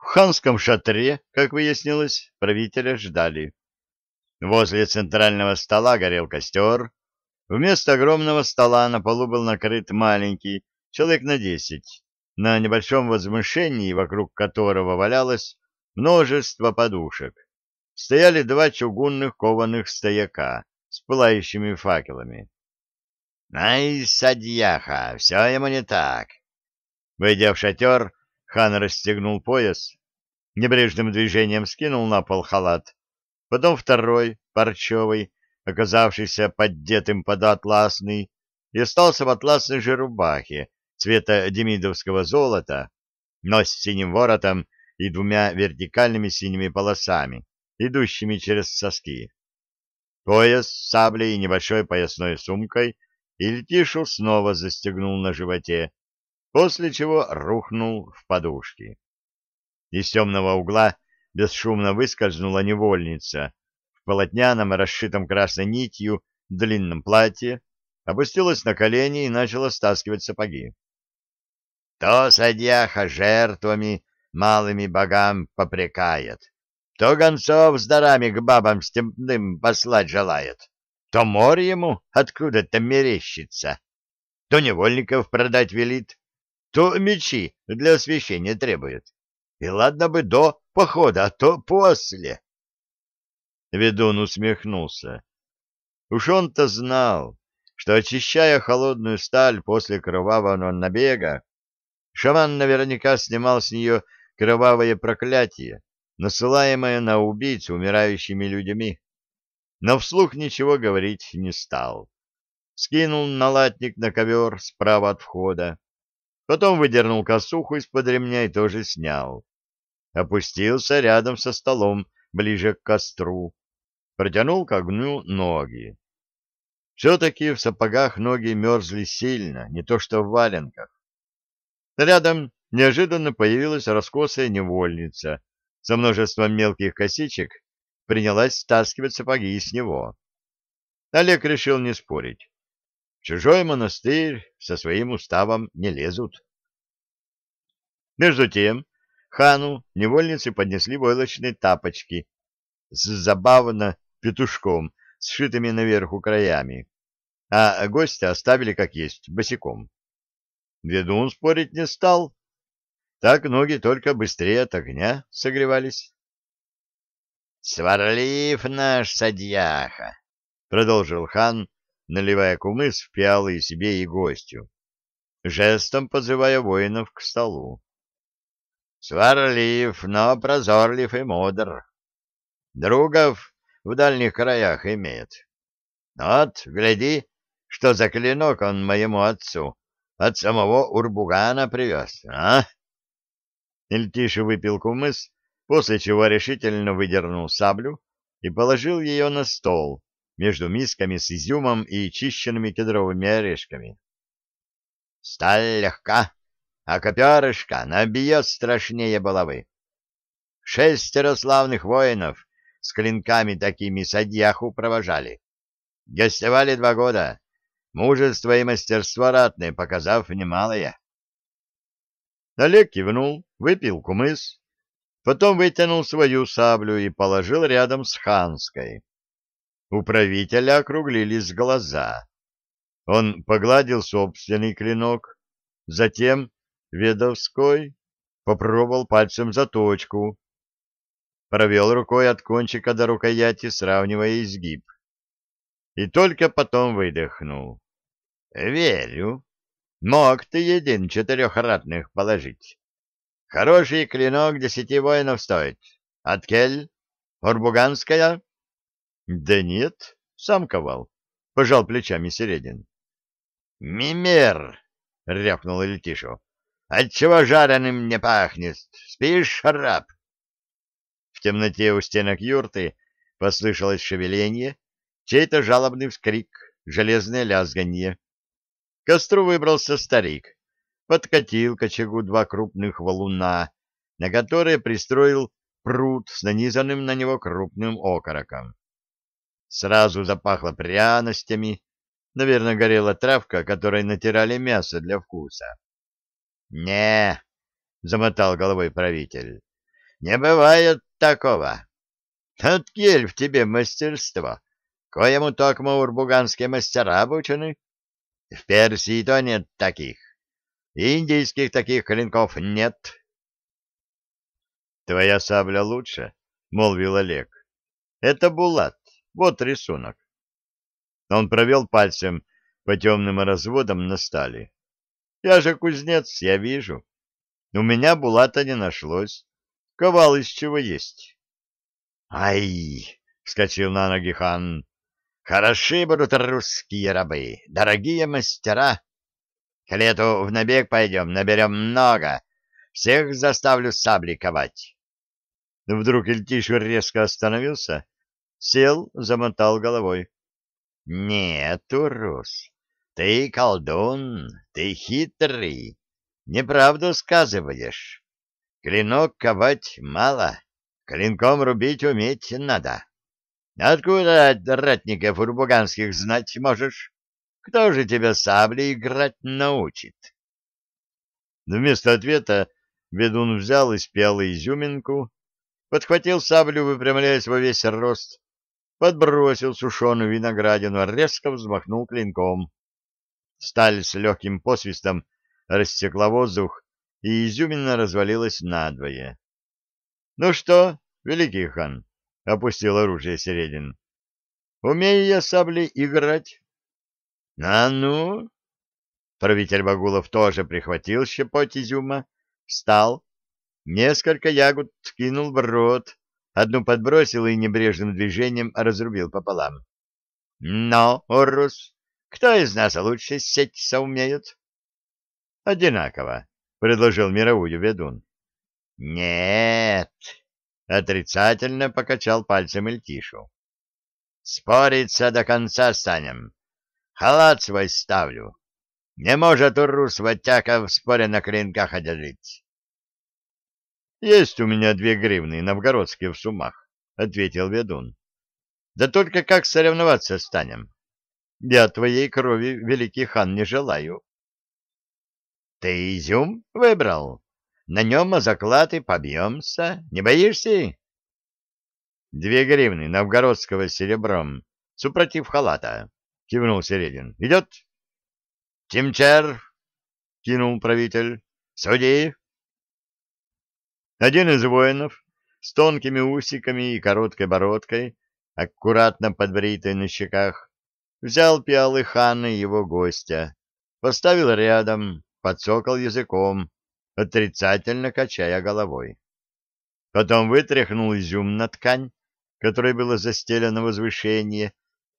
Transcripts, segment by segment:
В ханском шатре, как выяснилось, правителя ждали. Возле центрального стола горел костер. Вместо огромного стола на полу был накрыт маленький, человек на десять, на небольшом возвышении, вокруг которого валялось множество подушек. Стояли два чугунных кованых стояка с пылающими факелами. «Ай, садьяха, все ему не так!» Войдя в шатер, хан расстегнул пояс, небрежным движением скинул на пол халат, потом второй, парчевый, оказавшийся поддетым под атласный, и остался в атласной же рубахе цвета демидовского золота, но с синим воротом и двумя вертикальными синими полосами, идущими через соски. Пояс с саблей и небольшой поясной сумкой Ильтишу снова застегнул на животе, после чего рухнул в подушки. Из темного угла бесшумно выскользнула невольница в полотняном, расшитом красной нитью, длинном платье, опустилась на колени и начала стаскивать сапоги. То садьяха жертвами малыми богам попрекает, то гонцов с дарами к бабам степным послать желает, то море ему откуда-то мерещится, то невольников продать велит, то мечи для освещения требует. И ладно бы до похода, а то после. Ведун усмехнулся. Уж он-то знал, что, очищая холодную сталь после кровавого набега, шаман наверняка снимал с нее кровавое проклятие, насылаемое на убийц умирающими людьми. Но вслух ничего говорить не стал. Скинул налатник на ковер справа от входа, потом выдернул косуху из-под ремня и тоже снял. Опустился рядом со столом, ближе к костру, протянул к огню ноги. Все-таки в сапогах ноги мерзли сильно, не то что в валенках. Рядом неожиданно появилась раскосая невольница со множеством мелких косичек, принялась стаскивать сапоги с него. Олег решил не спорить. Чужой монастырь со своим уставом не лезут. Между тем хану невольницы поднесли войлочные тапочки с забавно петушком, сшитыми наверху краями, а гостя оставили как есть, босиком. Ведун спорить не стал, так ноги только быстрее от огня согревались. — Сварлив наш садьяха, — продолжил хан, наливая кумыс в пиалы и себе и гостю, жестом подзывая воинов к столу. — Сварлив, но прозорлив и мудр. Другов в дальних краях имеет. Вот, гляди, что за клинок он моему отцу от самого Урбугана привез, а? Ильтиша выпил кумыс, после чего решительно выдернул саблю и положил ее на стол между мисками с изюмом и чищенными кедровыми орешками. Сталь легка, а коперышка набьет страшнее булавы. Шестеро славных воинов с клинками такими садьяху провожали. Гостевали два года, мужество и мастерство ратное показав немалое. Олег кивнул, выпил кумыс, потом вытянул свою саблю и положил рядом с ханской. У правителя округлились глаза. Он погладил собственный клинок, затем ведовской попробовал пальцем заточку, провел рукой от кончика до рукояти, сравнивая изгиб. И только потом выдохнул. — Верю. Мог ты един четырех ратных положить. Хороший клинок десяти воинов стоит. Откель? Урбуганская? Да нет, сам ковал. Пожал плечами Середин. Мимер! рявкнул Ильтишу. Отчего жареным не пахнет? Спишь, раб? В темноте у стенок юрты послышалось шевеление, чей-то жалобный вскрик, железное лязганье костру выбрался старик, подкатил к очагу два крупных валуна, на которые пристроил пруд с нанизанным на него крупным окороком. Сразу запахло пряностями, наверное, горела травка, которой натирали мясо для вкуса. — Не, — замотал головой правитель, Не бывает такого. Откель в тебе мастерство, коему токмо урбуганские мастера обучены. В Персии то нет таких. Индийских таких клинков нет. — Твоя сабля лучше, — молвил Олег. — Это булат. Вот рисунок. Он провел пальцем по темным разводам на стали. — Я же кузнец, я вижу. У меня булата не нашлось. Ковал из чего есть. «Ай!» — вскочил на ноги хан. «Хороши будут русские рабы, дорогие мастера. К лету в набег пойдем, наберем много. Всех заставлю сабли ковать». Вдруг Ильтишу резко остановился, сел, замотал головой. «Нет, Урус, ты колдун, ты хитрый, неправду сказываешь. Клинок ковать мало, Клинком рубить уметь надо. Откуда ратников урбуганских знать можешь? Кто же тебя саблей играть научит? Вместо ответа ведун взял и спел изюминку, подхватил саблю, выпрямляясь во весь рост, подбросил сушеную виноградину, резко взмахнул клинком. Сталь с легким посвистом рассекла воздух, и изюмина развалилась надвое. Ну что, великий хан, — опустил оружие Середин, — умею я саблей играть? — А ну! Правитель Багулов тоже прихватил щепоть изюма, встал, несколько ягод кинул в рот, одну подбросил и небрежным движением разрубил пополам. — Но, Орус, кто из нас лучше сеться умеет? — Одинаково, — предложил мировую ведун. Нет, отрицательно покачал пальцем Эльтишу. Спориться до конца станем. Халат свой ставлю. Не может урус Ватяка в споре на клинках одолеть. Есть у меня две гривны новгородские в сумах, ответил ведун. Да только как соревноваться станем? Я твоей крови, великий хан, не желаю. Ты изюм выбрал? На нем о заклад и побьемся. Не боишься? Две гривны новгородского серебром, супротив халата, — кивнул Середин. Идет? Тимчер, — кинул правитель. Суди. Один из воинов с тонкими усиками и короткой бородкой, аккуратно подбритой на щеках, взял пиалы хана и его гостя, поставил рядом, подсокал языком, отрицательно качая головой. Потом вытряхнул изюм на ткань, которой было застелено возвышение,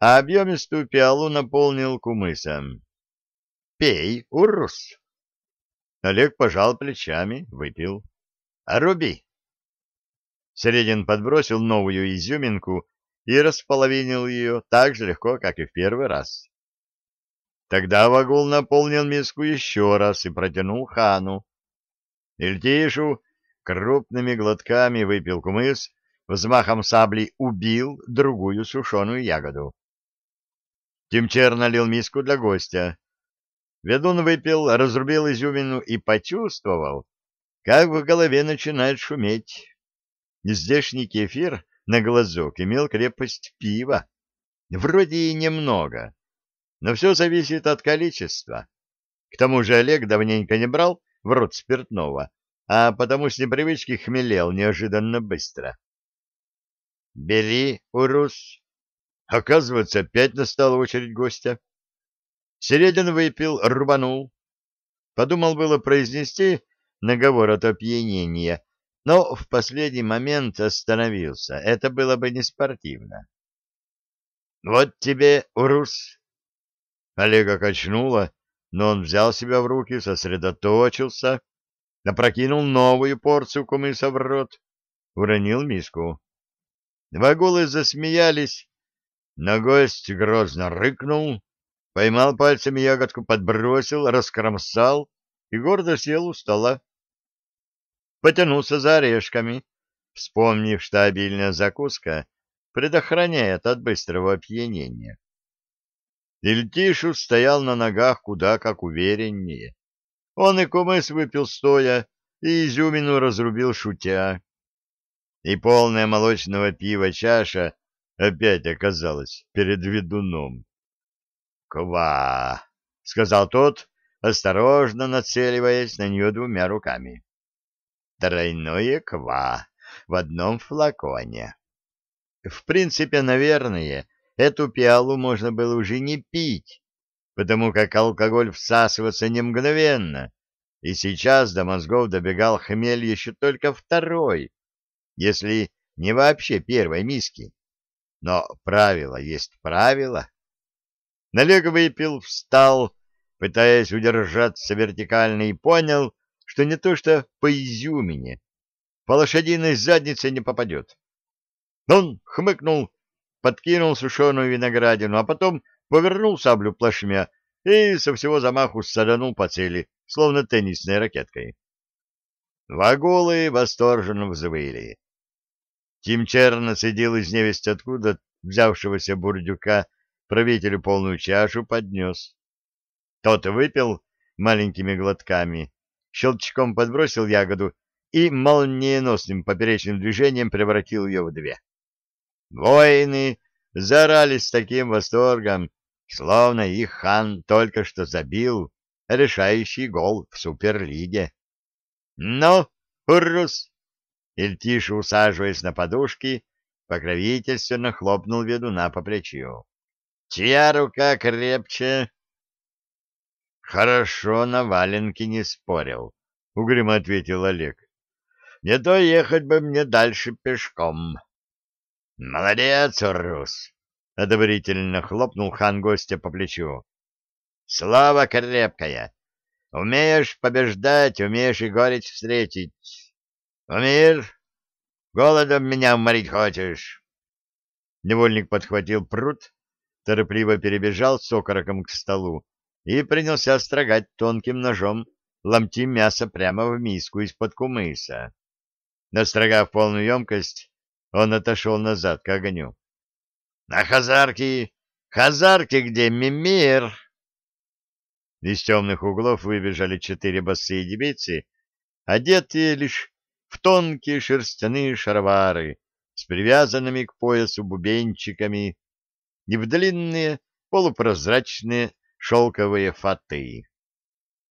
а объемистую пиалу наполнил кумысом. — Пей, урус! Олег пожал плечами, выпил. — руби! Середин подбросил новую изюминку и располовинил ее так же легко, как и в первый раз. Тогда Вагул наполнил миску еще раз и протянул хану. Ильтишу крупными глотками выпил кумыс, взмахом сабли убил другую сушеную ягоду. Тимчер налил миску для гостя. Ведун выпил, разрубил изюмину и почувствовал, как в голове начинает шуметь. Здешний кефир на глазок имел крепость пива. Вроде и немного, но все зависит от количества. К тому же Олег давненько не брал в рот спиртного, а потому с непривычки хмелел неожиданно быстро. — Бери, Урус. Оказывается, опять настала очередь гостя. Середин выпил, рубанул. Подумал было произнести наговор от опьянения, но в последний момент остановился. Это было бы неспортивно. — Вот тебе, Урус. Олега качнуло, но он взял себя в руки, сосредоточился, опрокинул новую порцию кумыса в рот, уронил миску. Вагулы засмеялись, но гость грозно рыкнул, поймал пальцами ягодку, подбросил, раскромсал и гордо сел у стола. Потянулся за орешками, вспомнив, что обильная закуска предохраняет от быстрого опьянения. Ильтишу стоял на ногах куда как увереннее. Он и кумыс выпил стоя, и изюмину разрубил шутя. и полная молочного пива чаша опять оказалась перед ведуном. «Ква!» — сказал тот, осторожно нацеливаясь на нее двумя руками. «Тройное ква в одном флаконе». В принципе, наверное, эту пиалу можно было уже не пить, потому как алкоголь всасывался не мгновенно, и сейчас до мозгов добегал хмель еще только второй, если не вообще первой миски. Но правило есть правило. Налег выпил, встал, пытаясь удержаться вертикально, и понял, что не то что по изюмине, по лошадиной заднице не попадет. Он хмыкнул, подкинул сушеную виноградину, а потом повернул саблю плашмя и со всего замаху саданул по цели, словно теннисной ракеткой. Вагулы восторженно взвыли. Тим Черно сидел из невесть откуда взявшегося бурдюка правителю полную чашу поднес. Тот выпил маленькими глотками, щелчком подбросил ягоду и молниеносным поперечным движением превратил ее в две. Воины заорали с таким восторгом, словно их хан только что забил решающий гол в Суперлиге. «Ну, урус!» Ильтиша, усаживаясь на подушки, покровительственно хлопнул ведуна по плечу. «Чья рука крепче?» «Хорошо, на валенке не спорил», — угрюмо ответил Олег. «Не то ехать бы мне дальше пешком». «Молодец, Урус!» — одобрительно хлопнул хан гостя по плечу. «Слава крепкая! Умеешь побеждать, умеешь и горечь встретить. Умеешь? Голодом меня уморить хочешь?» Невольник подхватил пруд, торопливо перебежал с окороком к столу и принялся строгать тонким ножом ломти мяса прямо в миску из-под кумыса. Настрогав полную емкость, он отошел назад к огню. — На хазарки! Хазарки где, Мимир? Из темных углов выбежали четыре босые девицы, одетые лишь в тонкие шерстяные шаровары с привязанными к поясу бубенчиками и в длинные полупрозрачные шелковые фаты.